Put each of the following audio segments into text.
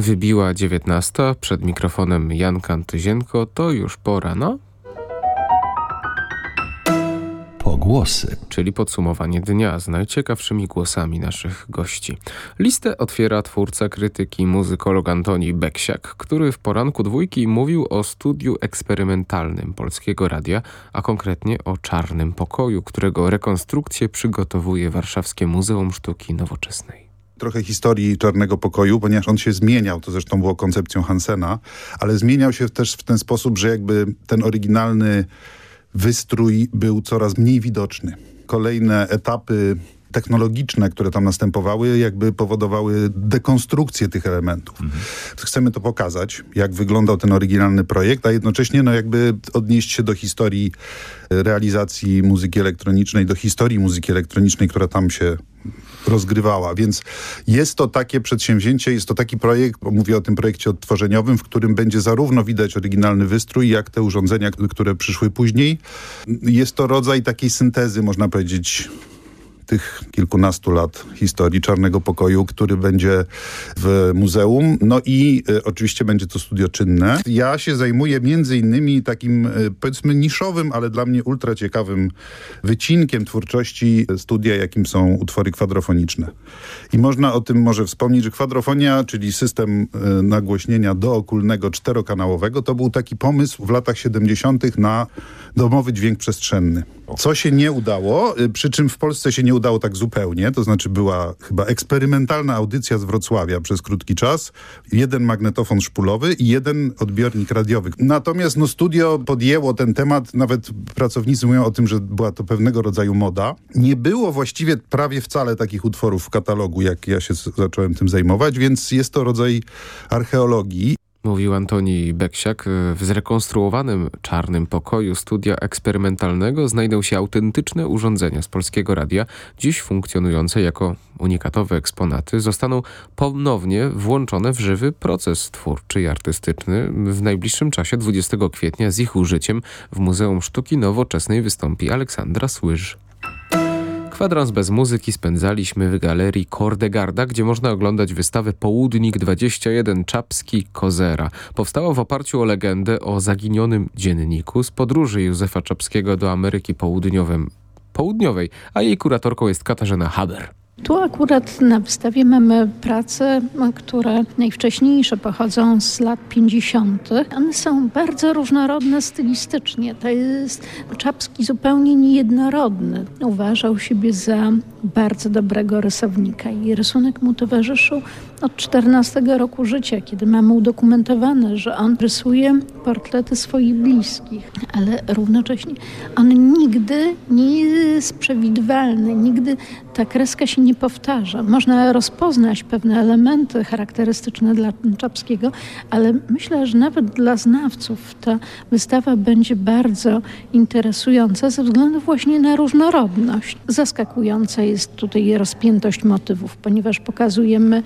Wybiła dziewiętnasta, przed mikrofonem Jan Kantyzienko, to już pora, no? Pogłosy. Czyli podsumowanie dnia z najciekawszymi głosami naszych gości. Listę otwiera twórca krytyki, muzykolog Antoni Beksiak, który w poranku dwójki mówił o studiu eksperymentalnym Polskiego Radia, a konkretnie o Czarnym Pokoju, którego rekonstrukcję przygotowuje Warszawskie Muzeum Sztuki Nowoczesnej trochę historii Czarnego Pokoju, ponieważ on się zmieniał, to zresztą było koncepcją Hansena, ale zmieniał się też w ten sposób, że jakby ten oryginalny wystrój był coraz mniej widoczny. Kolejne etapy technologiczne, które tam następowały, jakby powodowały dekonstrukcję tych elementów. Mhm. Chcemy to pokazać, jak wyglądał ten oryginalny projekt, a jednocześnie no jakby odnieść się do historii realizacji muzyki elektronicznej, do historii muzyki elektronicznej, która tam się rozgrywała. Więc jest to takie przedsięwzięcie, jest to taki projekt, mówię o tym projekcie odtworzeniowym, w którym będzie zarówno widać oryginalny wystrój, jak te urządzenia, które przyszły później. Jest to rodzaj takiej syntezy, można powiedzieć, tych kilkunastu lat historii Czarnego Pokoju, który będzie w muzeum. No i y, oczywiście będzie to studio czynne. Ja się zajmuję między innymi takim y, powiedzmy niszowym, ale dla mnie ultra ciekawym wycinkiem twórczości studia, jakim są utwory kwadrofoniczne. I można o tym może wspomnieć, że kwadrofonia, czyli system y, nagłośnienia dookulnego czterokanałowego, to był taki pomysł w latach 70. na domowy dźwięk przestrzenny. Co się nie udało, przy czym w Polsce się nie udało tak zupełnie, to znaczy była chyba eksperymentalna audycja z Wrocławia przez krótki czas, jeden magnetofon szpulowy i jeden odbiornik radiowy. Natomiast no, studio podjęło ten temat, nawet pracownicy mówią o tym, że była to pewnego rodzaju moda. Nie było właściwie prawie wcale takich utworów w katalogu, jak ja się zacząłem tym zajmować, więc jest to rodzaj archeologii. Mówił Antoni Beksiak. W zrekonstruowanym czarnym pokoju studia eksperymentalnego znajdą się autentyczne urządzenia z Polskiego Radia, dziś funkcjonujące jako unikatowe eksponaty, zostaną ponownie włączone w żywy proces twórczy i artystyczny. W najbliższym czasie, 20 kwietnia, z ich użyciem w Muzeum Sztuki Nowoczesnej wystąpi Aleksandra Słyż. Kwadrans bez muzyki spędzaliśmy w galerii Kordegarda, gdzie można oglądać wystawę Południk 21 Czapski Kozera. Powstała w oparciu o legendę o zaginionym dzienniku z podróży Józefa Czapskiego do Ameryki Południowej, a jej kuratorką jest Katarzyna Haber. Tu akurat na wystawie mamy prace, które najwcześniejsze pochodzą z lat 50. One są bardzo różnorodne stylistycznie. To jest Czapski zupełnie niejednorodny. Uważał siebie za bardzo dobrego rysownika i rysunek mu towarzyszył od 14 roku życia, kiedy mamy udokumentowane, że on rysuje portrety swoich bliskich, ale równocześnie on nigdy nie jest przewidywalny, nigdy ta kreska się nie powtarza. Można rozpoznać pewne elementy charakterystyczne dla Czapskiego, ale myślę, że nawet dla znawców ta wystawa będzie bardzo interesująca ze względu właśnie na różnorodność. Zaskakująca jest tutaj rozpiętość motywów, ponieważ pokazujemy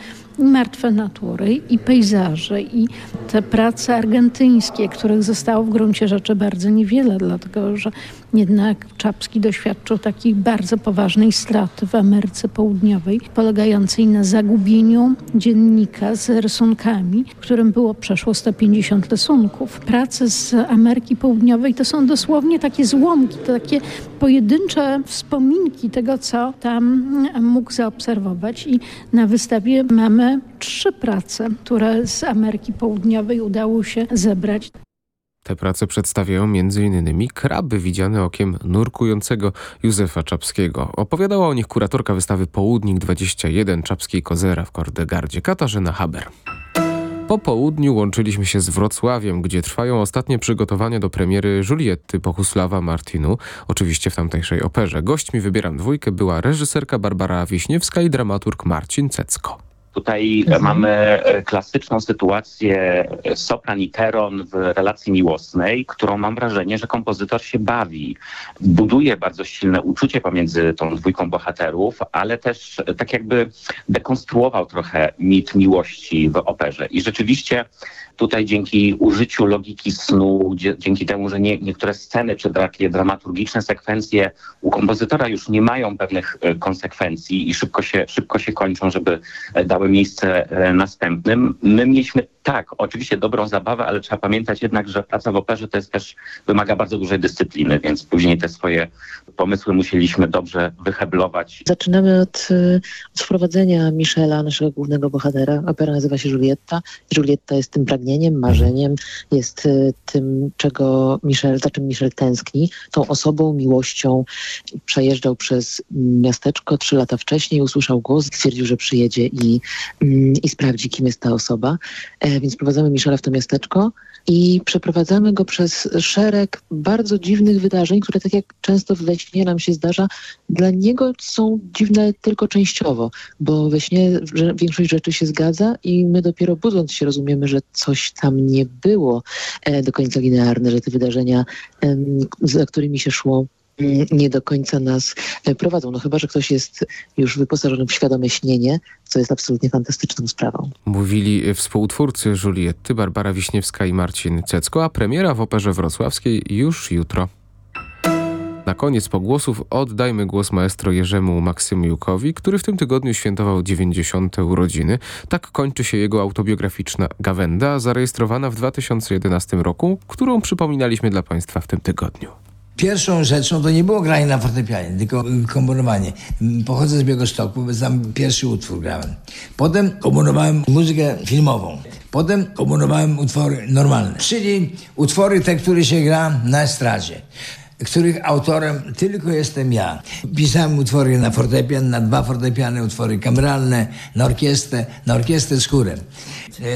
martwe natury i pejzaże i te prace argentyńskie, których zostało w gruncie rzeczy bardzo niewiele, dlatego że jednak Czapski doświadczył takiej bardzo poważnej straty w Ameryce Południowej, polegającej na zagubieniu dziennika z rysunkami, w którym było przeszło 150 rysunków. Prace z Ameryki Południowej to są dosłownie takie złomki, to takie pojedyncze wspominki tego, co tam mógł zaobserwować i na wystawie mamy trzy prace, które z Ameryki Południowej udało się zebrać. Te prace przedstawiają m.in. kraby widziane okiem nurkującego Józefa Czapskiego. Opowiadała o nich kuratorka wystawy Południk 21 Czapskiej Kozera w Kordegardzie Katarzyna Haber. Po południu łączyliśmy się z Wrocławiem, gdzie trwają ostatnie przygotowania do premiery Julietty Pochusława Martinu, oczywiście w tamtejszej operze. Gośćmi wybieram dwójkę była reżyserka Barbara Wiśniewska i dramaturg Marcin Cecko. Tutaj mhm. mamy e, klasyczną sytuację e, sopran i teron w relacji miłosnej, którą mam wrażenie, że kompozytor się bawi. Buduje bardzo silne uczucie pomiędzy tą dwójką bohaterów, ale też e, tak jakby dekonstruował trochę mit miłości w operze. I rzeczywiście Tutaj dzięki użyciu logiki snu, dzięki temu, że nie, niektóre sceny czy takie dramaturgiczne sekwencje u kompozytora już nie mają pewnych konsekwencji i szybko się, szybko się kończą, żeby dały miały miejsce następnym. My mieliśmy tak, oczywiście dobrą zabawę, ale trzeba pamiętać jednak, że praca w operze to jest też, wymaga bardzo dużej dyscypliny, więc później te swoje pomysły musieliśmy dobrze wyheblować. Zaczynamy od, y, od wprowadzenia Michela, naszego głównego bohatera. Opera nazywa się Julietta. Julietta jest tym pragnieniem, marzeniem, jest y, tym, czego Michel, za czym Michel tęskni, tą osobą, miłością. Przejeżdżał przez miasteczko trzy lata wcześniej, usłyszał głos, stwierdził, że przyjedzie i, mm, i sprawdzi, kim jest ta osoba. Więc prowadzamy Michela w to miasteczko i przeprowadzamy go przez szereg bardzo dziwnych wydarzeń, które tak jak często we śnie nam się zdarza, dla niego są dziwne tylko częściowo, bo we śnie większość rzeczy się zgadza i my dopiero budząc się rozumiemy, że coś tam nie było e, do końca linearne, że te wydarzenia, za którymi się szło, nie do końca nas e, prowadzą. No chyba, że ktoś jest już wyposażony w świadome śnienie, co jest absolutnie fantastyczną sprawą. Mówili współtwórcy Julietty, Barbara Wiśniewska i Marcin Cecko, a premiera w Operze Wrocławskiej już jutro. Na koniec pogłosów oddajmy głos maestro Jerzemu Maksymiukowi, który w tym tygodniu świętował 90. urodziny. Tak kończy się jego autobiograficzna Gawenda, zarejestrowana w 2011 roku, którą przypominaliśmy dla Państwa w tym tygodniu. Pierwszą rzeczą to nie było granie na fortepianie, tylko komponowanie. Pochodzę z Białegostoku, więc tam pierwszy utwór grałem. Potem komponowałem muzykę filmową. Potem komponowałem utwory normalne, czyli utwory te, które się gra na estradzie których autorem tylko jestem ja. Pisałem utwory na fortepian, na dwa fortepiany, utwory kameralne, na orkiestrę, na orkiestrę z chórem.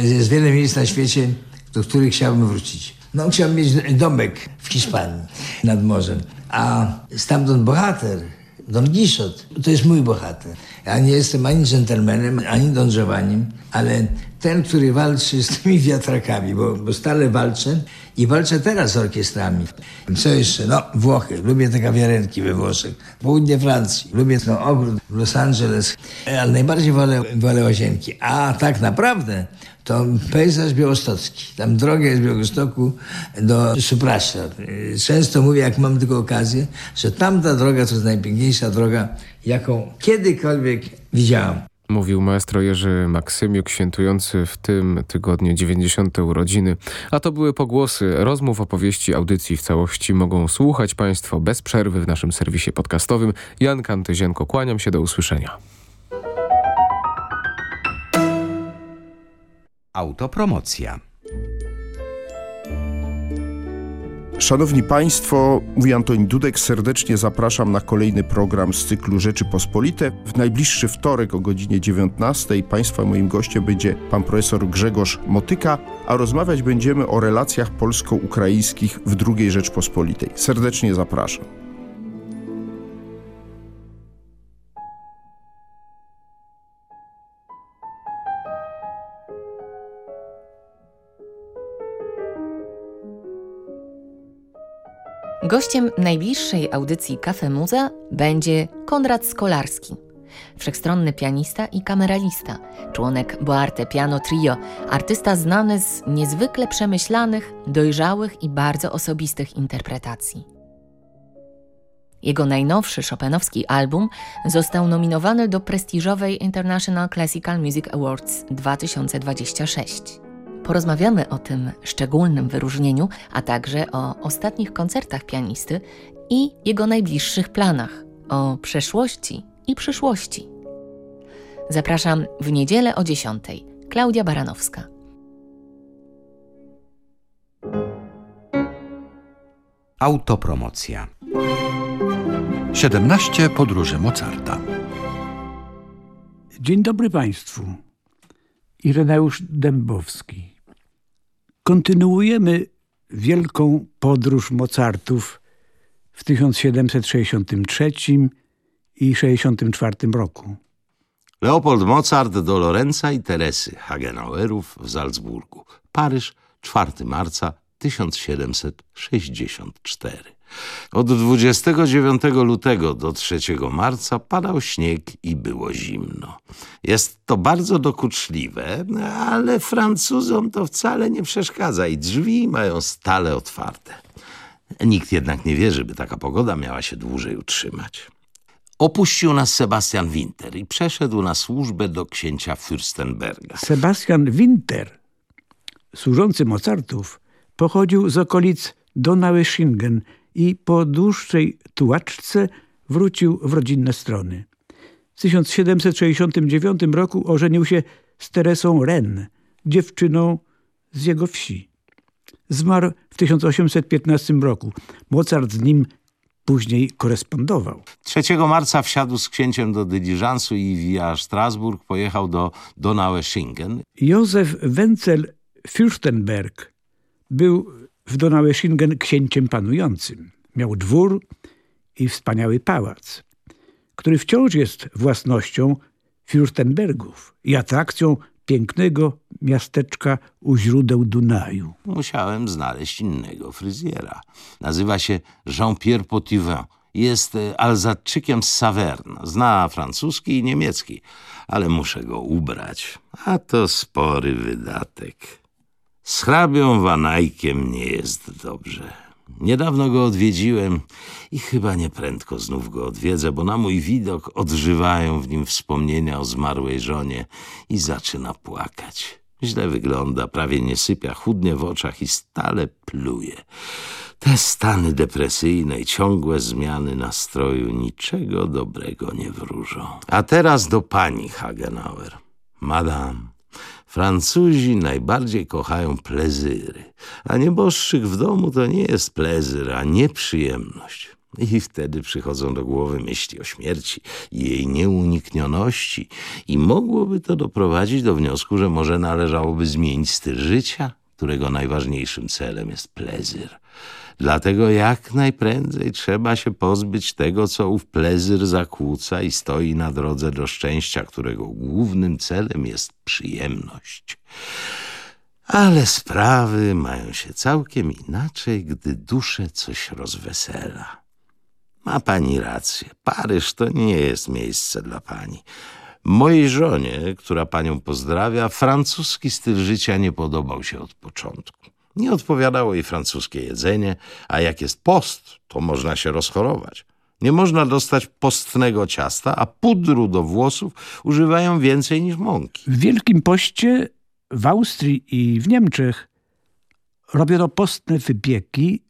Jest wiele miejsc na świecie, do których chciałbym wrócić. No, chciałem mieć domek w Hiszpanii nad morzem. A stamtąd bohater, Don Quixote, to jest mój bohater. Ja nie jestem ani dżentelmenem, ani Don Giovannim, ale ten, który walczy z tymi wiatrakami, bo, bo stale walczę i walczę teraz z orkiestrami. Co jeszcze? No, Włochy. Lubię te kawiarenki we Włoszech. Południe Francji. Lubię ten ogród w Los Angeles. Ale najbardziej wolę, wolę łazienki. A tak naprawdę to pejzaż białostocki. Tam droga jest z Białegostoku do Suprasza. Często mówię, jak mam tylko okazję, że tamta droga to jest najpiękniejsza droga, jaką kiedykolwiek widziałam. Mówił maestro Jerzy Maksymiuk, świętujący w tym tygodniu 90. urodziny. A to były pogłosy rozmów, opowieści, audycji w całości mogą słuchać Państwo bez przerwy w naszym serwisie podcastowym. Jan Kantyzienko, kłaniam się do usłyszenia. Autopromocja. Szanowni Państwo, mówi Antoni Dudek, serdecznie zapraszam na kolejny program z cyklu Rzeczy Pospolite. W najbliższy wtorek o godzinie 19 Państwa moim gościem będzie pan profesor Grzegorz Motyka, a rozmawiać będziemy o relacjach polsko-ukraińskich w II Rzeczpospolitej. Serdecznie zapraszam. Gościem najbliższej audycji Cafe Muza będzie Konrad Skolarski, wszechstronny pianista i kameralista, członek Boarte Piano Trio, artysta znany z niezwykle przemyślanych, dojrzałych i bardzo osobistych interpretacji. Jego najnowszy Chopinowski album został nominowany do prestiżowej International Classical Music Awards 2026. Porozmawiamy o tym szczególnym wyróżnieniu, a także o ostatnich koncertach pianisty i jego najbliższych planach, o przeszłości i przyszłości. Zapraszam w niedzielę o 10. Klaudia Baranowska. Autopromocja. 17 podróży Mozarta. Dzień dobry Państwu. Ireneusz Dębowski. Kontynuujemy wielką podróż Mozartów w 1763 i 64 roku. Leopold Mozart do Lorenza i Teresy Hagenauerów w Salzburgu. Paryż, 4 marca 1764. Od 29 lutego do 3 marca padał śnieg i było zimno. Jest to bardzo dokuczliwe, ale Francuzom to wcale nie przeszkadza i drzwi mają stale otwarte. Nikt jednak nie wierzy, by taka pogoda miała się dłużej utrzymać. Opuścił nas Sebastian Winter i przeszedł na służbę do księcia Fürstenberga. Sebastian Winter, służący Mozartów, pochodził z okolic Donaueschingen i po dłuższej tułaczce wrócił w rodzinne strony. W 1769 roku ożenił się z Teresą Ren, dziewczyną z jego wsi. Zmarł w 1815 roku. Mozart z nim później korespondował. 3 marca wsiadł z księciem do dyliżansu i via Strasburg pojechał do Donaueschingen. Józef Wenzel Fürstenberg był w Donaueschingen księciem panującym. Miał dwór i wspaniały pałac, który wciąż jest własnością Fürstenbergów i atrakcją pięknego miasteczka u źródeł Dunaju. Musiałem znaleźć innego fryzjera. Nazywa się Jean-Pierre Potivin. Jest e, Alzatczykiem z Saverne. Zna francuski i niemiecki, ale muszę go ubrać. A to spory wydatek. Z hrabią Wanajkiem nie jest dobrze. Niedawno go odwiedziłem i chyba nieprędko znów go odwiedzę, bo na mój widok odżywają w nim wspomnienia o zmarłej żonie i zaczyna płakać. Źle wygląda, prawie nie sypia, chudnie w oczach i stale pluje. Te stany depresyjne i ciągłe zmiany nastroju niczego dobrego nie wróżą. A teraz do pani Hagenauer. Madame, Francuzi najbardziej kochają plezyry, a nieboszczyk w domu to nie jest plezyr, a nieprzyjemność. I wtedy przychodzą do głowy myśli o śmierci i jej nieuniknioności i mogłoby to doprowadzić do wniosku, że może należałoby zmienić styl życia, którego najważniejszym celem jest plezyr. Dlatego jak najprędzej trzeba się pozbyć tego, co ów plezyr zakłóca i stoi na drodze do szczęścia, którego głównym celem jest przyjemność. Ale sprawy mają się całkiem inaczej, gdy duszę coś rozwesela. Ma pani rację. Paryż to nie jest miejsce dla pani. Mojej żonie, która panią pozdrawia, francuski styl życia nie podobał się od początku. Nie odpowiadało jej francuskie jedzenie, a jak jest post, to można się rozchorować. Nie można dostać postnego ciasta, a pudru do włosów używają więcej niż mąki. W Wielkim Poście w Austrii i w Niemczech robiono postne wypieki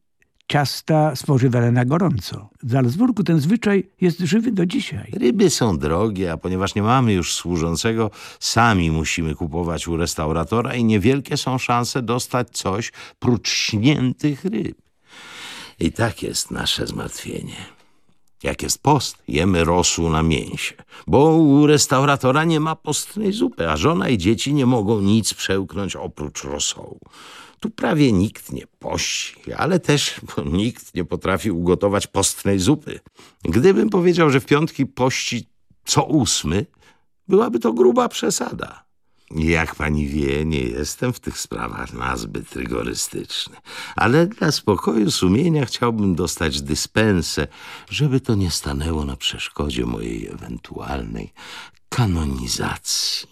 ciasta spożywane na gorąco. W Salzburgu ten zwyczaj jest żywy do dzisiaj. Ryby są drogie, a ponieważ nie mamy już służącego, sami musimy kupować u restauratora i niewielkie są szanse dostać coś prócz śniętych ryb. I tak jest nasze zmartwienie. Jak jest post, jemy rosół na mięsie, bo u restauratora nie ma postnej zupy, a żona i dzieci nie mogą nic przełknąć oprócz rosołu. Tu prawie nikt nie pości, ale też nikt nie potrafi ugotować postnej zupy. Gdybym powiedział, że w piątki pości co ósmy, byłaby to gruba przesada. Jak pani wie, nie jestem w tych sprawach nazbyt rygorystyczny, ale dla spokoju sumienia chciałbym dostać dyspensę, żeby to nie stanęło na przeszkodzie mojej ewentualnej kanonizacji.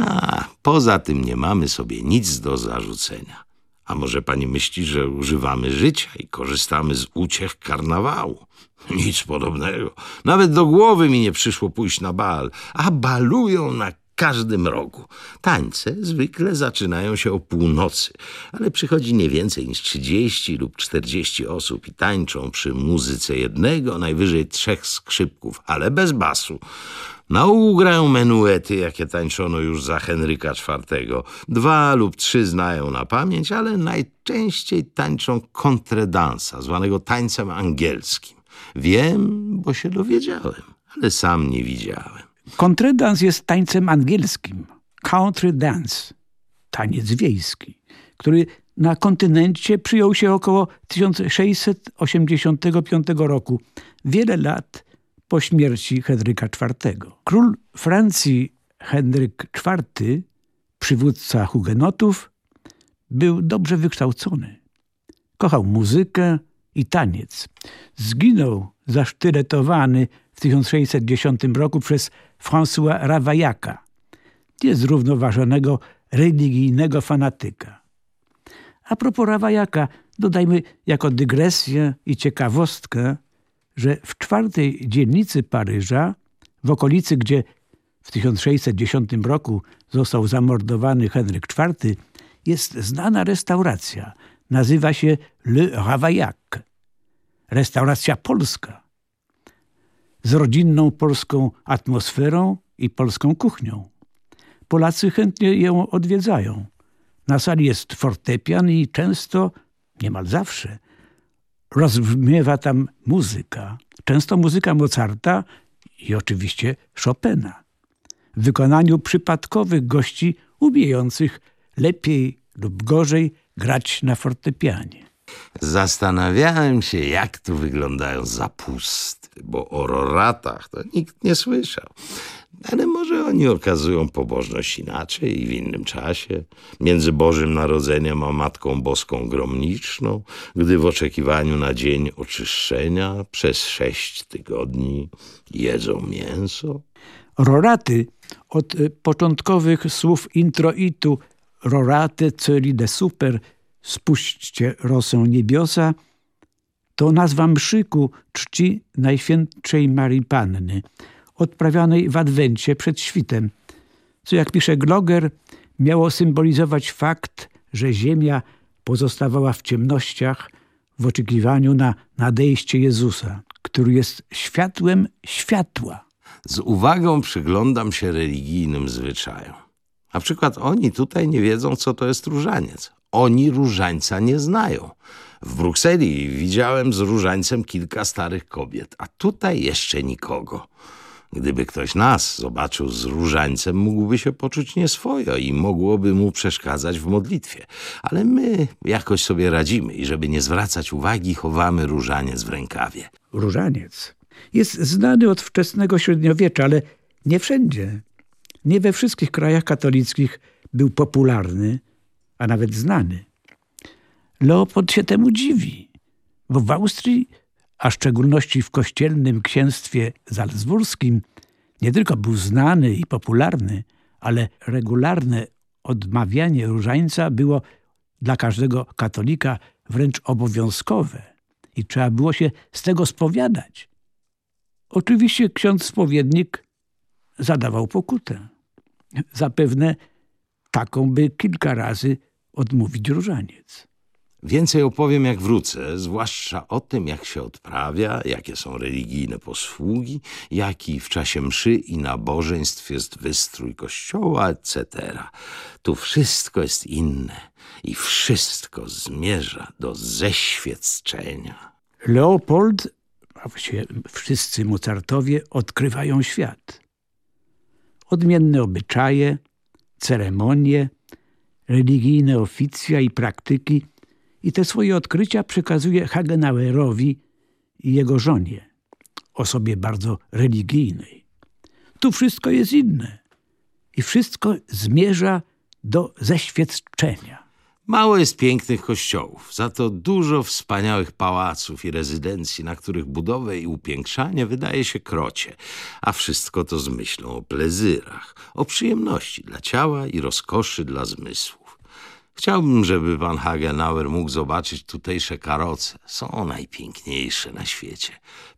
A poza tym nie mamy sobie nic do zarzucenia. A może pani myśli, że używamy życia i korzystamy z uciech karnawału? Nic podobnego. Nawet do głowy mi nie przyszło pójść na bal, a balują na każdym rogu. Tańce zwykle zaczynają się o północy, ale przychodzi nie więcej niż 30 lub 40 osób i tańczą przy muzyce jednego, najwyżej trzech skrzypków, ale bez basu. Na ogół grają menuety, jakie tańczono już za Henryka IV. Dwa lub trzy znają na pamięć, ale najczęściej tańczą kontredansa, zwanego tańcem angielskim. Wiem, bo się dowiedziałem, ale sam nie widziałem. Kontredans jest tańcem angielskim. Country dance, taniec wiejski, który na kontynencie przyjął się około 1685 roku. Wiele lat po śmierci Henryka IV. Król Francji Henryk IV, przywódca hugenotów, był dobrze wykształcony. Kochał muzykę i taniec. Zginął zasztyletowany w 1610 roku przez François Ravaillaca, niezrównoważonego religijnego fanatyka. A propos Ravaillaca, dodajmy jako dygresję i ciekawostkę, że w czwartej dzielnicy Paryża, w okolicy, gdzie w 1610 roku został zamordowany Henryk IV, jest znana restauracja. Nazywa się Le Ravaillac. Restauracja polska. Z rodzinną polską atmosferą i polską kuchnią. Polacy chętnie ją odwiedzają. Na sali jest fortepian i często, niemal zawsze, rozbrzmiewa tam muzyka. Często muzyka Mozarta i oczywiście Chopina. W wykonaniu przypadkowych gości umiejących lepiej lub gorzej grać na fortepianie. Zastanawiałem się, jak tu wyglądają zapusty, bo o roratach to nikt nie słyszał. Ale może oni okazują pobożność inaczej i w innym czasie, między Bożym Narodzeniem a Matką Boską Gromniczną, gdy w oczekiwaniu na dzień oczyszczenia przez sześć tygodni jedzą mięso. Roraty. Od y, początkowych słów introitu. Rorate celi de super. Spuśćcie rosę niebiosa. To nazwa mszyku czci Najświętszej Marii Panny – odprawianej w Adwencie przed świtem, co jak pisze Gloger, miało symbolizować fakt, że Ziemia pozostawała w ciemnościach w oczekiwaniu na nadejście Jezusa, który jest światłem światła. Z uwagą przyglądam się religijnym zwyczajom. Na przykład oni tutaj nie wiedzą, co to jest różaniec. Oni różańca nie znają. W Brukseli widziałem z różańcem kilka starych kobiet, a tutaj jeszcze nikogo. Gdyby ktoś nas zobaczył z różańcem, mógłby się poczuć nieswojo i mogłoby mu przeszkadzać w modlitwie. Ale my jakoś sobie radzimy i żeby nie zwracać uwagi, chowamy różaniec w rękawie. Różaniec jest znany od wczesnego średniowiecza, ale nie wszędzie. Nie we wszystkich krajach katolickich był popularny, a nawet znany. Leopold się temu dziwi, bo w Austrii a szczególności w kościelnym księstwie salzburskim, nie tylko był znany i popularny, ale regularne odmawianie różańca było dla każdego katolika wręcz obowiązkowe i trzeba było się z tego spowiadać. Oczywiście ksiądz spowiednik zadawał pokutę. Zapewne taką by kilka razy odmówić różaniec. Więcej opowiem, jak wrócę, zwłaszcza o tym, jak się odprawia, jakie są religijne posługi, jaki w czasie mszy i nabożeństw jest wystrój kościoła, etc. Tu wszystko jest inne i wszystko zmierza do zeświadczenia. Leopold, a właściwie wszyscy Mozartowie odkrywają świat. Odmienne obyczaje, ceremonie, religijne oficja i praktyki – i te swoje odkrycia przekazuje Hagenauerowi i jego żonie, osobie bardzo religijnej. Tu wszystko jest inne i wszystko zmierza do zeświadczenia. Mało jest pięknych kościołów, za to dużo wspaniałych pałaców i rezydencji, na których budowę i upiększanie wydaje się krocie, a wszystko to z myślą o plezyrach, o przyjemności dla ciała i rozkoszy dla zmysłu. Chciałbym, żeby pan Hagenauer mógł zobaczyć tutejsze karoce. Są najpiękniejsze na świecie.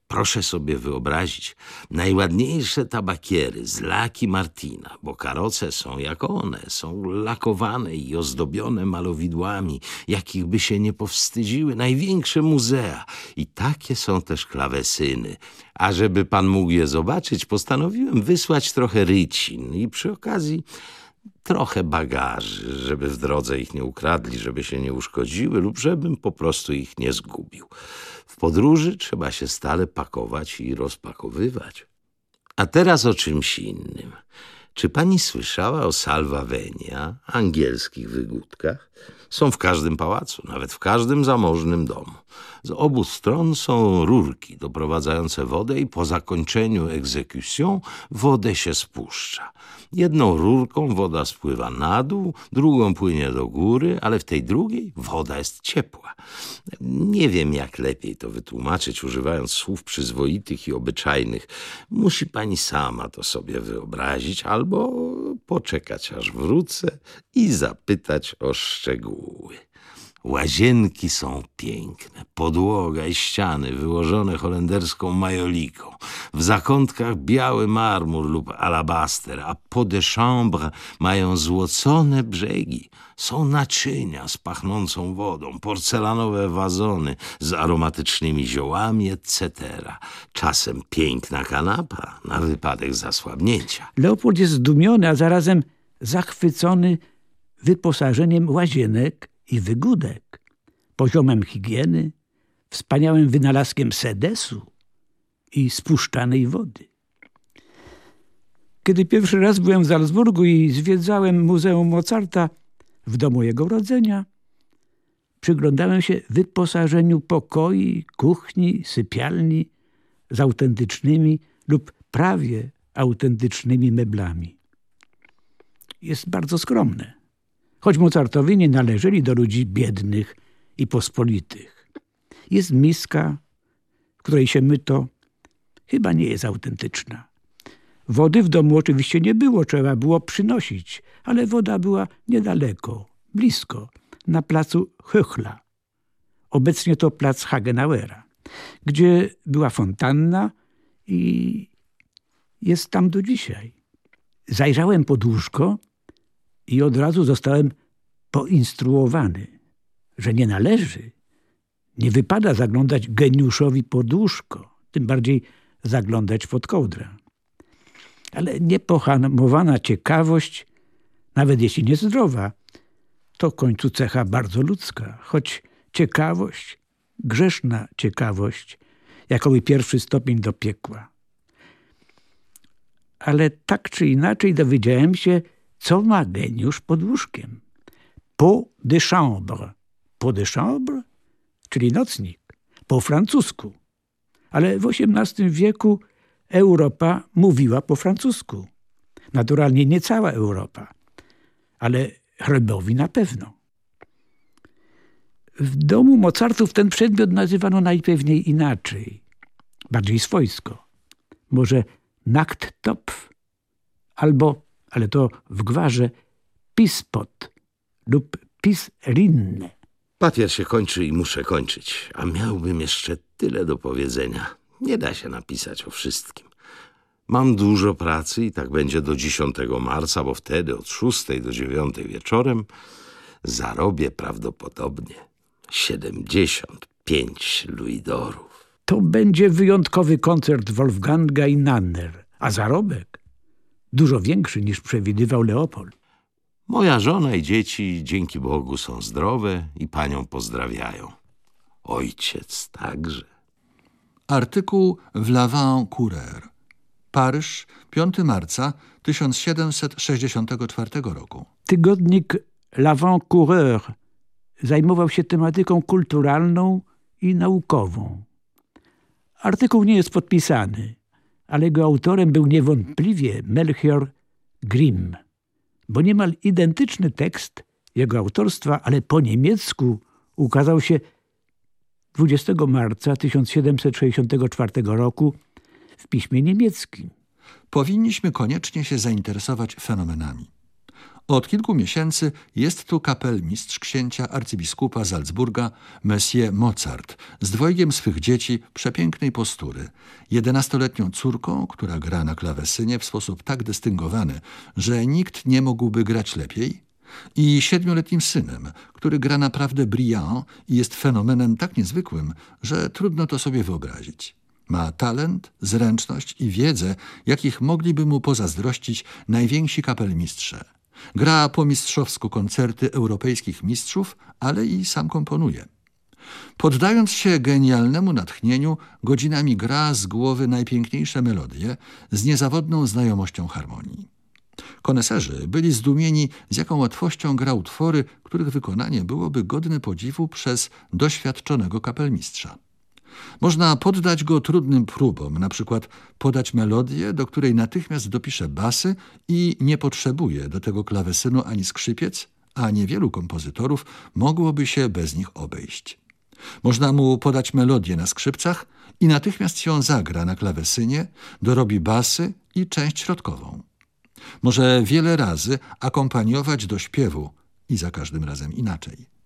Proszę sobie wyobrazić najładniejsze tabakiery z laki Martina, bo karoce są jak one, są lakowane i ozdobione malowidłami, jakich by się nie powstydziły największe muzea. I takie są też klawesyny. A żeby pan mógł je zobaczyć, postanowiłem wysłać trochę rycin i przy okazji trochę bagaży, żeby w drodze ich nie ukradli, żeby się nie uszkodziły lub żebym po prostu ich nie zgubił. W podróży trzeba się stale pakować i rozpakowywać. A teraz o czymś innym. Czy pani słyszała o salvavenia, angielskich wygódkach? Są w każdym pałacu, nawet w każdym zamożnym domu. Z obu stron są rurki doprowadzające wodę i po zakończeniu egzekucją wodę się spuszcza. Jedną rurką woda spływa na dół, drugą płynie do góry, ale w tej drugiej woda jest ciepła. Nie wiem, jak lepiej to wytłumaczyć, używając słów przyzwoitych i obyczajnych. Musi pani sama to sobie wyobrazić albo poczekać, aż wrócę i zapytać o szczegóły. Łazienki są piękne, podłoga i ściany wyłożone holenderską majoliką. W zakątkach biały marmur lub alabaster, a po de chambre mają złocone brzegi. Są naczynia z pachnącą wodą, porcelanowe wazony z aromatycznymi ziołami, etc. Czasem piękna kanapa na wypadek zasłabnięcia. Leopold jest zdumiony, a zarazem zachwycony wyposażeniem łazienek i wygódek, poziomem higieny, wspaniałym wynalazkiem sedesu i spuszczanej wody. Kiedy pierwszy raz byłem w Salzburgu i zwiedzałem Muzeum Mozarta w domu jego urodzenia, przyglądałem się wyposażeniu pokoi, kuchni, sypialni z autentycznymi lub prawie autentycznymi meblami. Jest bardzo skromne choć Mozartowi nie należeli do ludzi biednych i pospolitych. Jest miska, w której się myto, chyba nie jest autentyczna. Wody w domu oczywiście nie było, trzeba było przynosić, ale woda była niedaleko, blisko, na placu Höchla. Obecnie to plac Hagenauera, gdzie była fontanna i jest tam do dzisiaj. Zajrzałem pod łóżko i od razu zostałem poinstruowany, że nie należy, nie wypada zaglądać geniuszowi pod łóżko, tym bardziej zaglądać pod kołdrę. Ale niepohamowana ciekawość, nawet jeśli niezdrowa, to w końcu cecha bardzo ludzka, choć ciekawość, grzeszna ciekawość, jakoby pierwszy stopień do piekła. Ale tak czy inaczej dowiedziałem się, co ma geniusz pod łóżkiem. Po de chambre. Po de chambre, czyli nocnik, po francusku. Ale w XVIII wieku Europa mówiła po francusku. Naturalnie nie cała Europa, ale Hrebowi na pewno. W domu Mozartów ten przedmiot nazywano najpewniej inaczej, bardziej swojsko. Może Nachttopf albo ale to w gwarze pispot lub pisrinne. Papier się kończy i muszę kończyć, a miałbym jeszcze tyle do powiedzenia. Nie da się napisać o wszystkim. Mam dużo pracy i tak będzie do 10 marca, bo wtedy od 6 do 9 wieczorem zarobię prawdopodobnie 75 luidorów. To będzie wyjątkowy koncert Wolfganga i Nanner, a zarobek dużo większy niż przewidywał Leopold. Moja żona i dzieci, dzięki Bogu, są zdrowe i panią pozdrawiają. Ojciec także. Artykuł w Lavant Coureur. Paryż, 5 marca 1764 roku. Tygodnik L'Avant Coureur zajmował się tematyką kulturalną i naukową. Artykuł nie jest podpisany ale jego autorem był niewątpliwie Melchior Grimm, bo niemal identyczny tekst jego autorstwa, ale po niemiecku ukazał się 20 marca 1764 roku w piśmie niemieckim. Powinniśmy koniecznie się zainteresować fenomenami. Od kilku miesięcy jest tu kapelmistrz księcia arcybiskupa Salzburga, Monsieur Mozart, z dwojgiem swych dzieci przepięknej postury, jedenastoletnią córką, która gra na klawesynie w sposób tak dystyngowany, że nikt nie mógłby grać lepiej, i siedmioletnim synem, który gra naprawdę brillant i jest fenomenem tak niezwykłym, że trudno to sobie wyobrazić. Ma talent, zręczność i wiedzę, jakich mogliby mu pozazdrościć najwięksi kapelmistrze – Gra po mistrzowsku koncerty europejskich mistrzów, ale i sam komponuje. Poddając się genialnemu natchnieniu, godzinami gra z głowy najpiękniejsze melodie z niezawodną znajomością harmonii. Koneserzy byli zdumieni, z jaką łatwością grał utwory, których wykonanie byłoby godne podziwu przez doświadczonego kapelmistrza. Można poddać go trudnym próbom, na przykład podać melodię, do której natychmiast dopisze basy i nie potrzebuje do tego klawesynu ani skrzypiec, a niewielu kompozytorów mogłoby się bez nich obejść. Można mu podać melodię na skrzypcach i natychmiast się zagra na klawesynie, dorobi basy i część środkową. Może wiele razy akompaniować do śpiewu i za każdym razem inaczej.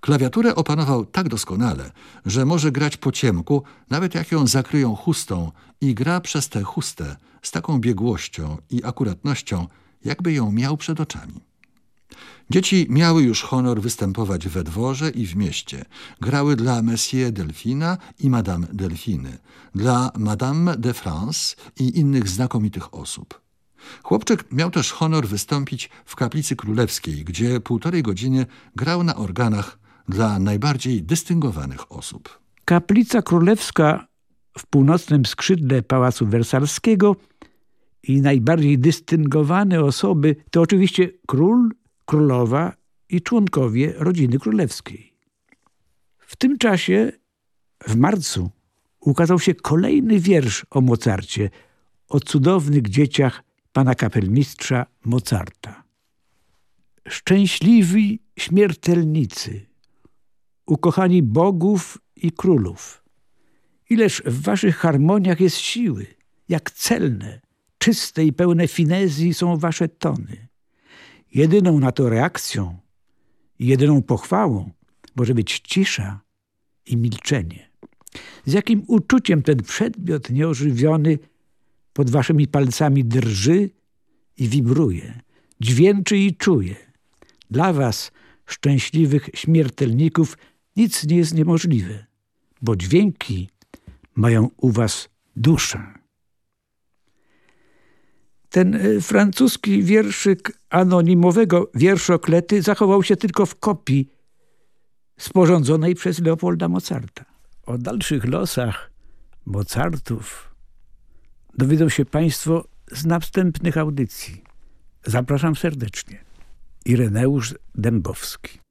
Klawiaturę opanował tak doskonale, że może grać po ciemku, nawet jak ją zakryją chustą i gra przez tę chustę z taką biegłością i akuratnością, jakby ją miał przed oczami. Dzieci miały już honor występować we dworze i w mieście. Grały dla Monsieur Delfina i Madame Delfiny, dla Madame de France i innych znakomitych osób. Chłopczyk miał też honor wystąpić w kaplicy królewskiej, gdzie półtorej godziny grał na organach dla najbardziej dystyngowanych osób. Kaplica królewska w północnym skrzydle Pałacu Wersalskiego i najbardziej dystyngowane osoby to oczywiście król, królowa i członkowie rodziny królewskiej. W tym czasie, w marcu, ukazał się kolejny wiersz o Mozarcie, o cudownych dzieciach pana kapelmistrza Mozarta. Szczęśliwi śmiertelnicy, ukochani bogów i królów, ileż w waszych harmoniach jest siły, jak celne, czyste i pełne finezji są wasze tony. Jedyną na to reakcją jedyną pochwałą może być cisza i milczenie. Z jakim uczuciem ten przedmiot nieożywiony pod waszymi palcami drży i wibruje, dźwięczy i czuje. Dla was, szczęśliwych śmiertelników, nic nie jest niemożliwe, bo dźwięki mają u was duszę. Ten e, francuski wierszyk anonimowego wierszoklety zachował się tylko w kopii sporządzonej przez Leopolda Mozarta. O dalszych losach Mozartów dowiedzą się Państwo z następnych audycji. Zapraszam serdecznie. Ireneusz Dębowski.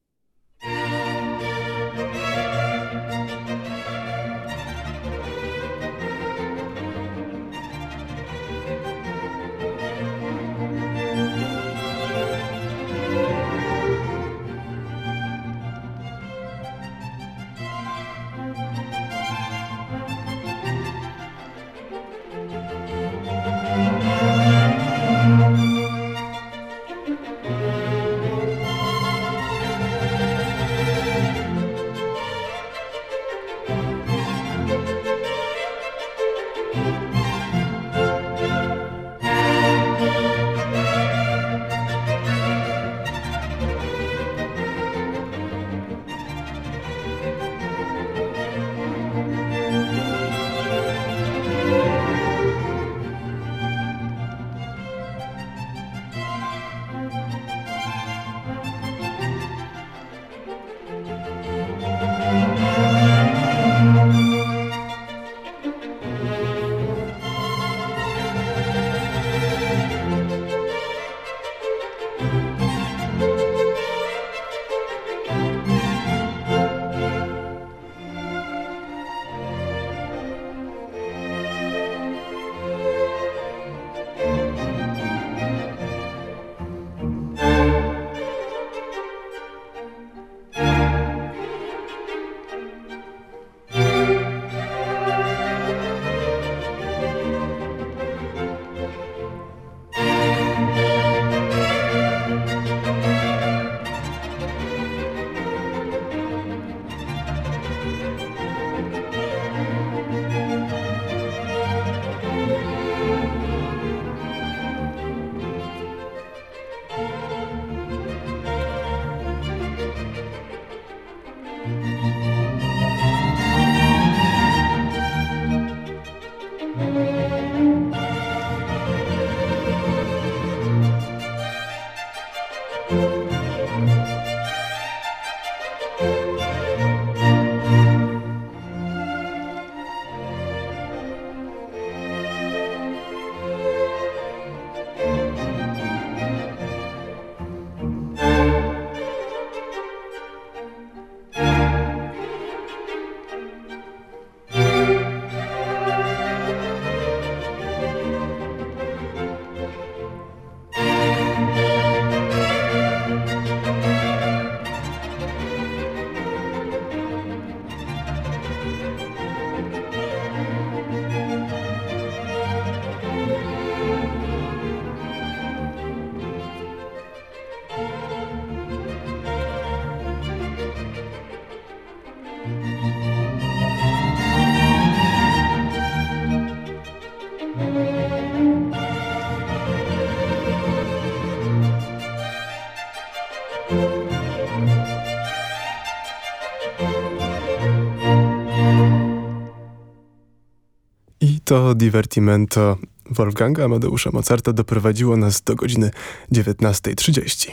To divertimento Wolfganga Amadeusza Mozarta doprowadziło nas do godziny 19.30.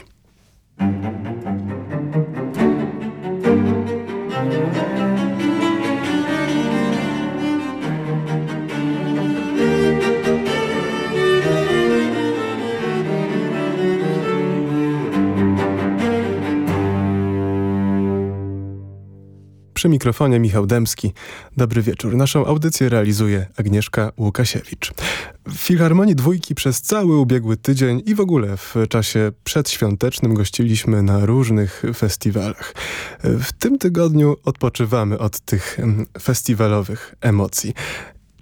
Przy mikrofonie Michał Dębski. Dobry wieczór. Naszą audycję realizuje Agnieszka Łukasiewicz. W Filharmonii Dwójki przez cały ubiegły tydzień i w ogóle w czasie przedświątecznym gościliśmy na różnych festiwalach. W tym tygodniu odpoczywamy od tych mm, festiwalowych emocji.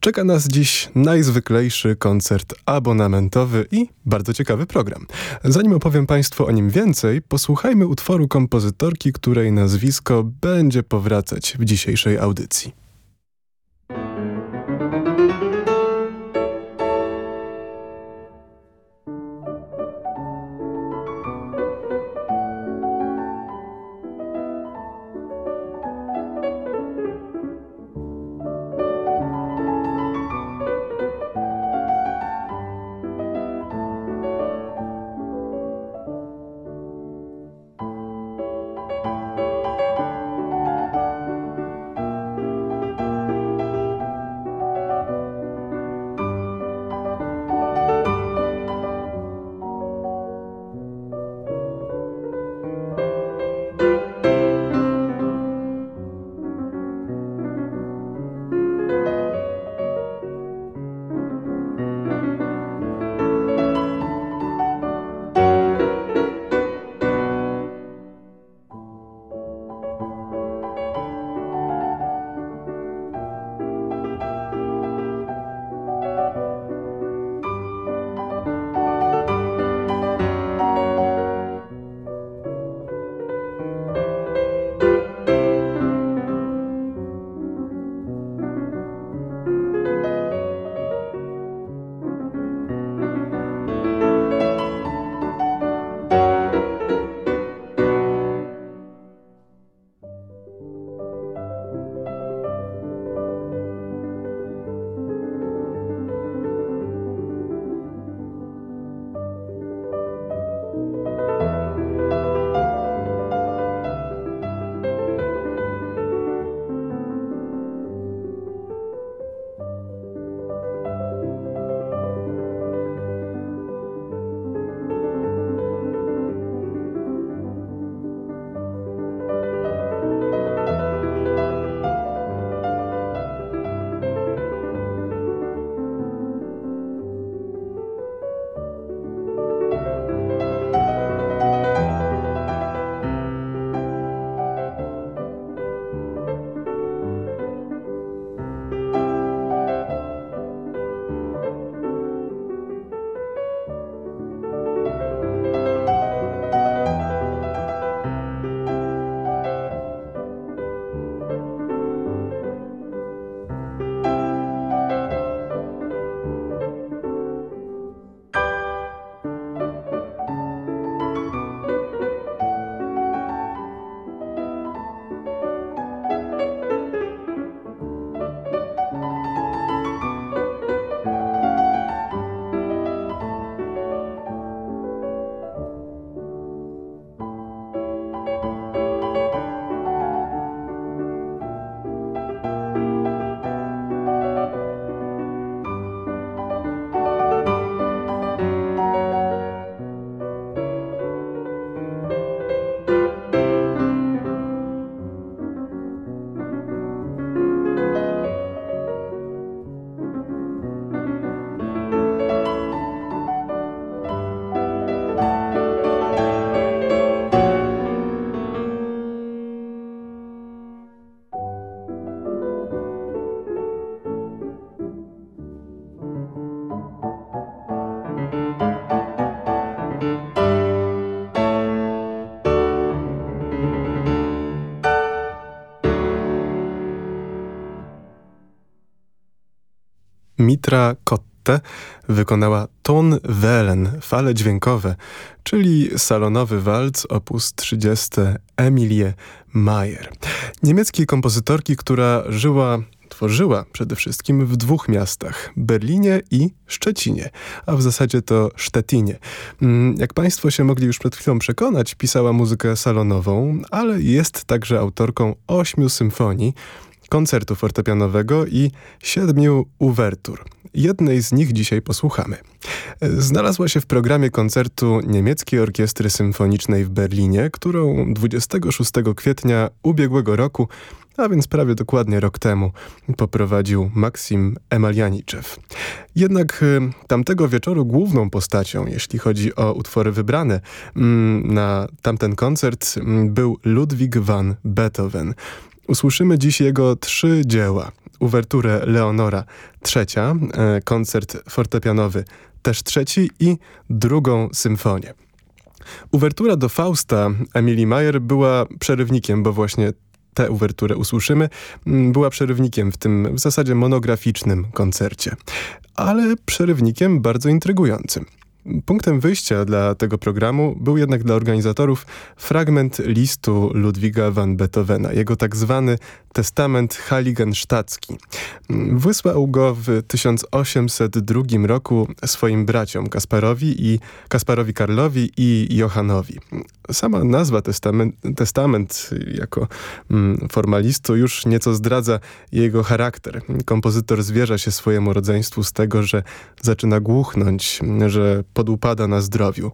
Czeka nas dziś najzwyklejszy koncert abonamentowy i bardzo ciekawy program. Zanim opowiem Państwu o nim więcej, posłuchajmy utworu kompozytorki, której nazwisko będzie powracać w dzisiejszej audycji. Mitra Kotta Juliette wykonała ton welen, fale dźwiękowe, czyli salonowy walc op. 30 Emilie Mayer. Niemieckiej kompozytorki, która żyła tworzyła przede wszystkim w dwóch miastach, Berlinie i Szczecinie, a w zasadzie to Szczetinie. Mm, jak Państwo się mogli już przed chwilą przekonać, pisała muzykę salonową, ale jest także autorką ośmiu symfonii, koncertu fortepianowego i siedmiu uwertur. Jednej z nich dzisiaj posłuchamy. Znalazła się w programie koncertu Niemieckiej Orkiestry Symfonicznej w Berlinie, którą 26 kwietnia ubiegłego roku a więc prawie dokładnie rok temu poprowadził Maksim Emaljanicew. Jednak y, tamtego wieczoru główną postacią, jeśli chodzi o utwory wybrane mm, na tamten koncert, mm, był Ludwig van Beethoven. Usłyszymy dziś jego trzy dzieła. Uwerturę Leonora trzecia, e, koncert fortepianowy też trzeci i drugą symfonię. Uwertura do Fausta Emilii Mayer była przerywnikiem, bo właśnie tę uwerturę usłyszymy, była przerywnikiem w tym w zasadzie monograficznym koncercie, ale przerywnikiem bardzo intrygującym. Punktem wyjścia dla tego programu był jednak dla organizatorów fragment listu Ludwiga van Beethovena, jego tak zwany testament Heiligenstadzki. Wysłał go w 1802 roku swoim braciom Kasparowi i Kasparowi Karlowi i Johanowi. Sama nazwa testament, testament jako mm, formalistu już nieco zdradza jego charakter. Kompozytor zwierza się swojemu rodzeństwu z tego, że zaczyna głuchnąć, że podupada na zdrowiu.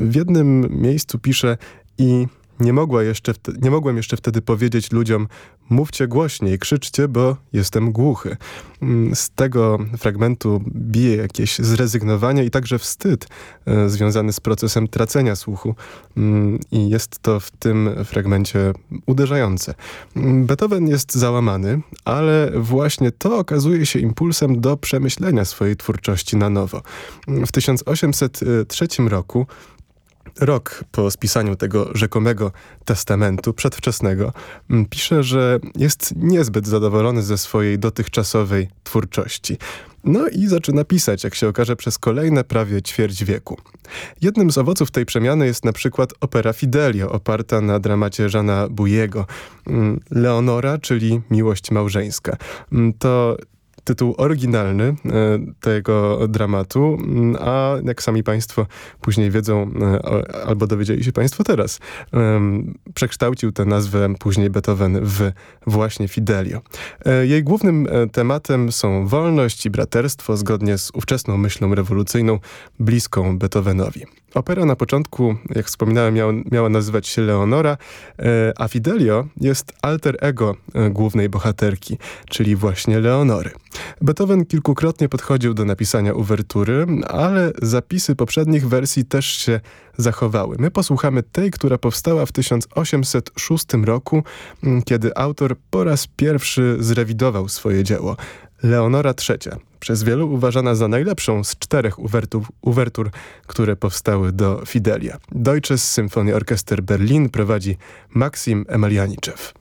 W jednym miejscu pisze i nie, mogła jeszcze nie mogłem jeszcze wtedy powiedzieć ludziom, mówcie głośniej, krzyczcie, bo jestem głuchy. Mm, z tego fragmentu bije jakieś zrezygnowanie i także wstyd e, związany z procesem tracenia słuchu. Mm, I jest to w tym fragmencie uderzające. Mm, Beethoven jest załamany, ale właśnie to okazuje się impulsem do przemyślenia swojej twórczości na nowo. W 1803 roku rok po spisaniu tego rzekomego testamentu przedwczesnego, mm, pisze, że jest niezbyt zadowolony ze swojej dotychczasowej twórczości. No i zaczyna pisać, jak się okaże, przez kolejne prawie ćwierć wieku. Jednym z owoców tej przemiany jest na przykład opera Fidelio, oparta na dramacie Żana Bujego. Mm, Leonora, czyli Miłość Małżeńska. Mm, to tytuł oryginalny e, tego dramatu, mm, a jak sami Państwo później wiedzą, e, albo dowiedzieli się Państwo teraz, przekształcił tę nazwę później Beethoven w właśnie Fidelio. E, jej głównym tematem są wolność i braterstwo zgodnie z ówczesną myślą rewolucyjną bliską Beethovenowi. Opera na początku, jak wspominałem, miała, miała nazywać się Leonora, a Fidelio jest alter ego głównej bohaterki, czyli właśnie Leonory. Beethoven kilkukrotnie podchodził do napisania uwertury, ale zapisy poprzednich wersji też się zachowały. My posłuchamy tej, która powstała w 1806 roku, kiedy autor po raz pierwszy zrewidował swoje dzieło. Leonora III, przez wielu uważana za najlepszą z czterech uwertur, uwertur które powstały do Fidelia. Deutsches Symphonieorchester Berlin prowadzi Maksim Emelianiczew.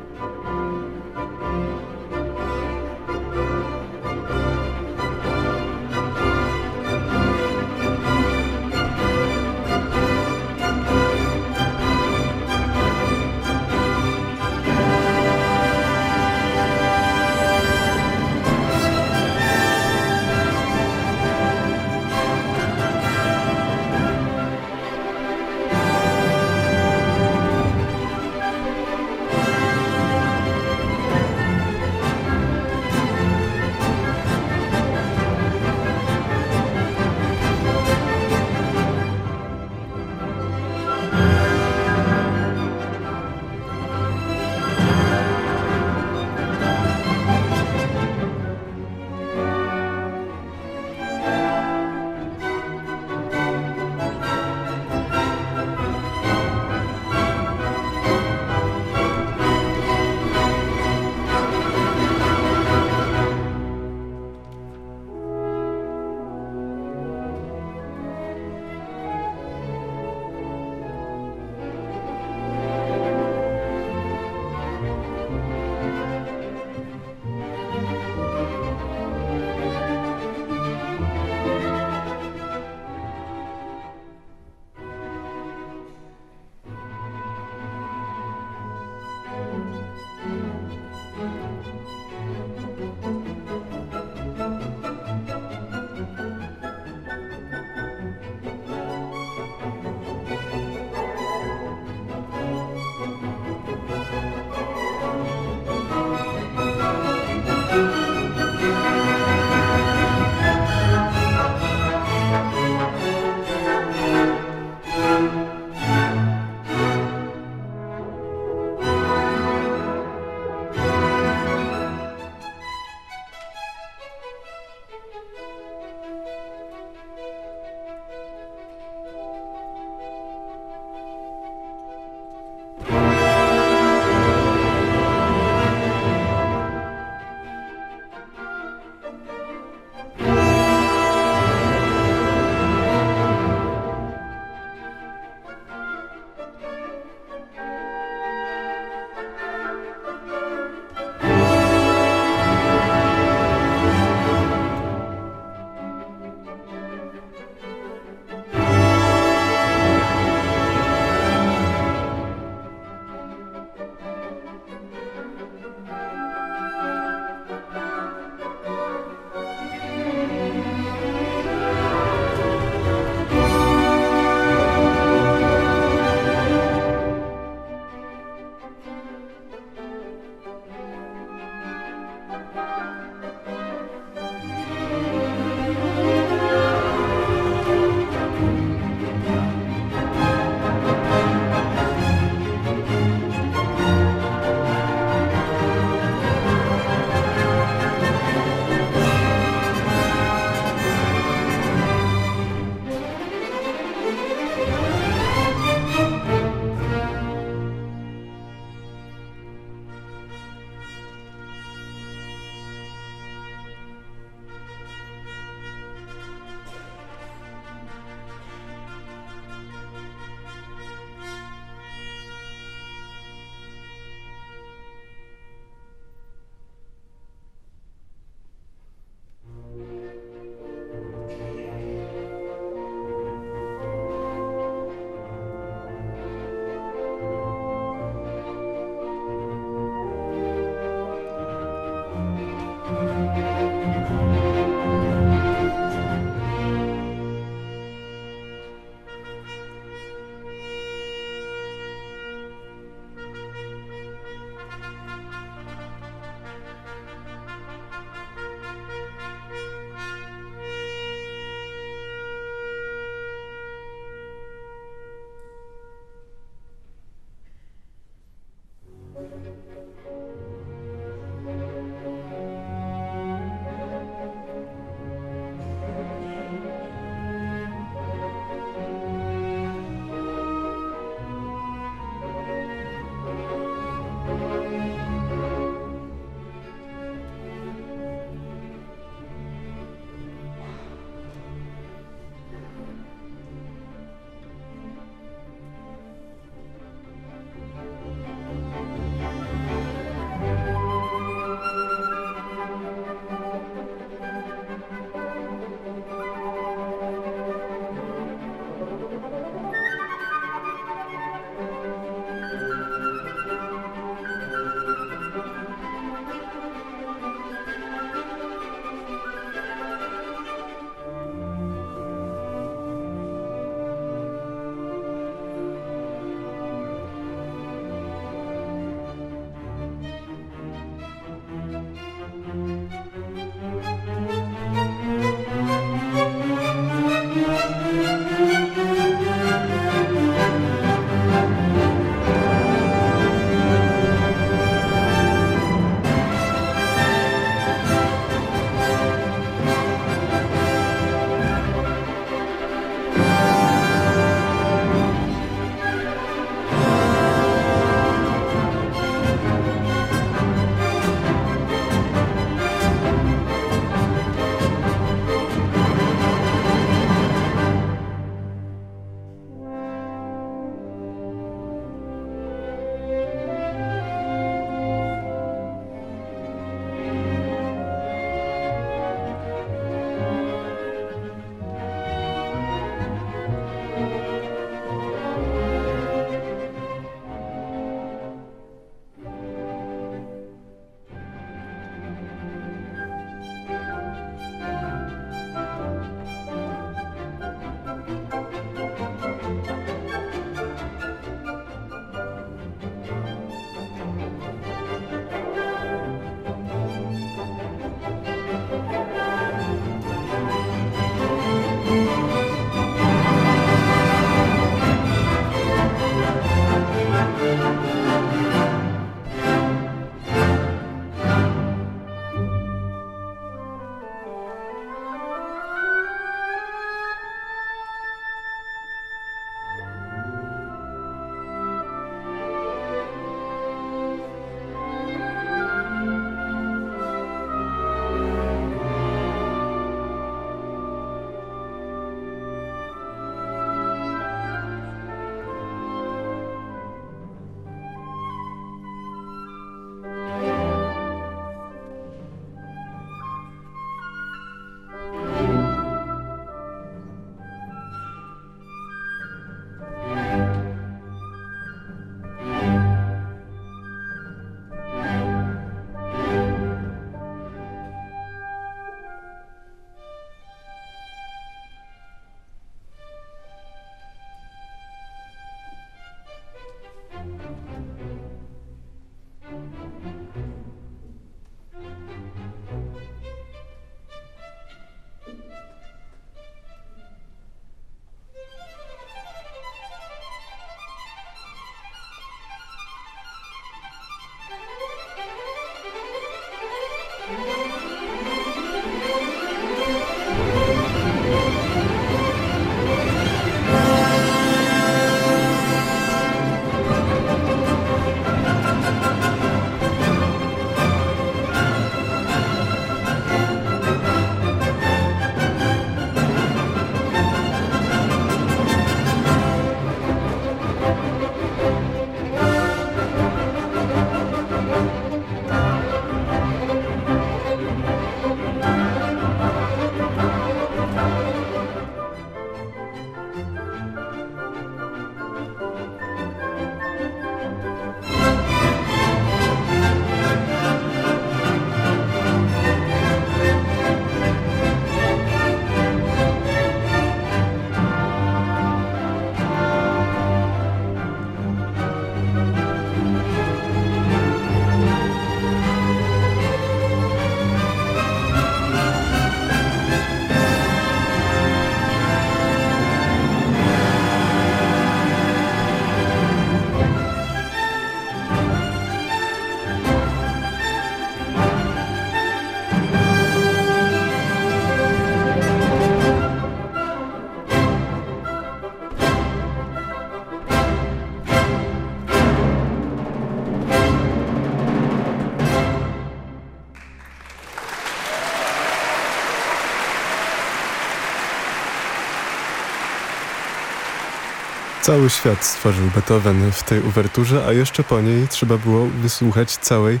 Cały świat stworzył Beethoven w tej uwerturze, a jeszcze po niej trzeba było wysłuchać całej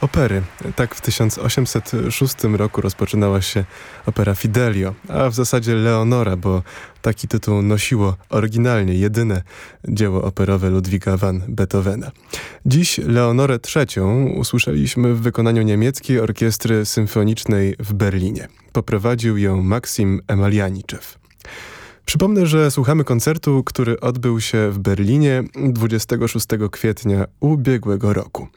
opery. Tak w 1806 roku rozpoczynała się opera Fidelio, a w zasadzie Leonora, bo taki tytuł nosiło oryginalnie jedyne dzieło operowe Ludwika van Beethovena. Dziś Leonorę III usłyszeliśmy w wykonaniu niemieckiej orkiestry symfonicznej w Berlinie. Poprowadził ją Maksim Emalianiczew. Przypomnę, że słuchamy koncertu, który odbył się w Berlinie 26 kwietnia ubiegłego roku.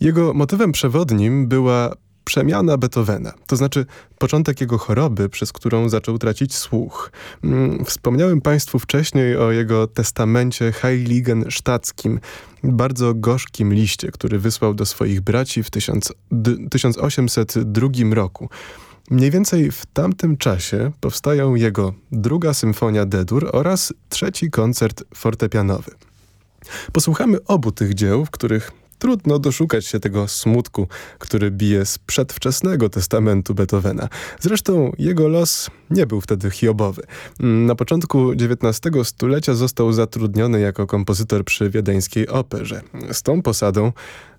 Jego motywem przewodnim była przemiana Beethovena, to znaczy początek jego choroby, przez którą zaczął tracić słuch. Mm, wspomniałem Państwu wcześniej o jego testamencie Heiligen Stackim, bardzo gorzkim liście, który wysłał do swoich braci w 1802 roku. Mniej więcej w tamtym czasie powstają jego druga symfonia D-dur oraz trzeci koncert fortepianowy. Posłuchamy obu tych dzieł, w których Trudno doszukać się tego smutku, który bije z przedwczesnego testamentu Beethovena. Zresztą jego los nie był wtedy hiobowy. Na początku XIX stulecia został zatrudniony jako kompozytor przy wiedeńskiej operze. Z tą posadą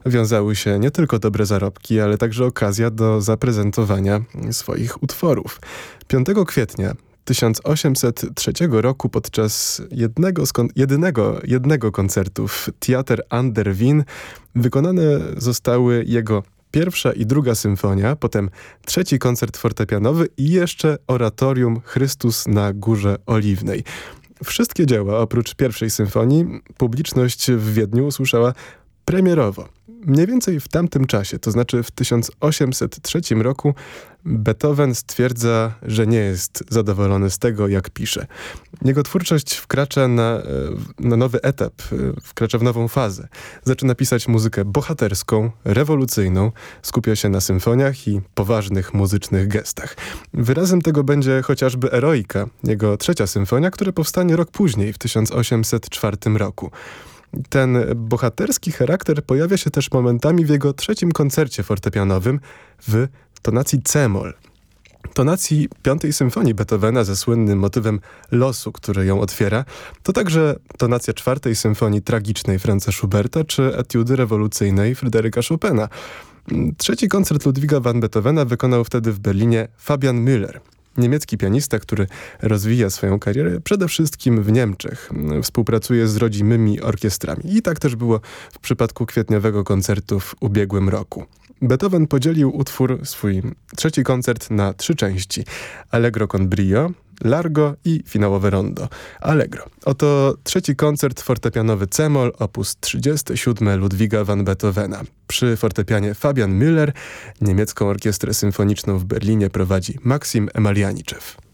wiązały się nie tylko dobre zarobki, ale także okazja do zaprezentowania swoich utworów. 5 kwietnia 1803 roku podczas jednego, jedynego, jednego koncertu w Theater an der Wien wykonane zostały jego pierwsza i druga symfonia, potem trzeci koncert fortepianowy i jeszcze oratorium Chrystus na Górze Oliwnej. Wszystkie dzieła, oprócz pierwszej symfonii, publiczność w Wiedniu usłyszała premierowo. Mniej więcej w tamtym czasie, to znaczy w 1803 roku, Beethoven stwierdza, że nie jest zadowolony z tego, jak pisze. Jego twórczość wkracza na, e, na nowy etap, e, wkracza w nową fazę. Zaczyna pisać muzykę bohaterską, rewolucyjną, skupia się na symfoniach i poważnych muzycznych gestach. Wyrazem tego będzie chociażby Eroika, jego trzecia symfonia, która powstanie rok później, w 1804 roku. Ten bohaterski charakter pojawia się też momentami w jego trzecim koncercie fortepianowym w tonacji c-moll. Tonacji piątej symfonii Beethovena ze słynnym motywem losu, który ją otwiera, to także tonacja czwartej symfonii tragicznej Franza Schuberta czy etiudy rewolucyjnej Fryderyka Chopina. Trzeci koncert Ludwiga van Beethovena wykonał wtedy w Berlinie Fabian Müller niemiecki pianista, który rozwija swoją karierę przede wszystkim w Niemczech. Współpracuje z rodzimymi orkiestrami. I tak też było w przypadku kwietniowego koncertu w ubiegłym roku. Beethoven podzielił utwór, swój trzeci koncert na trzy części. Allegro con brio, Largo i finałowe rondo. Allegro. Oto trzeci koncert fortepianowy C-moll op. 37 Ludwiga van Beethovena. Przy fortepianie Fabian Müller niemiecką orkiestrę symfoniczną w Berlinie prowadzi Maksim Emalianiczew.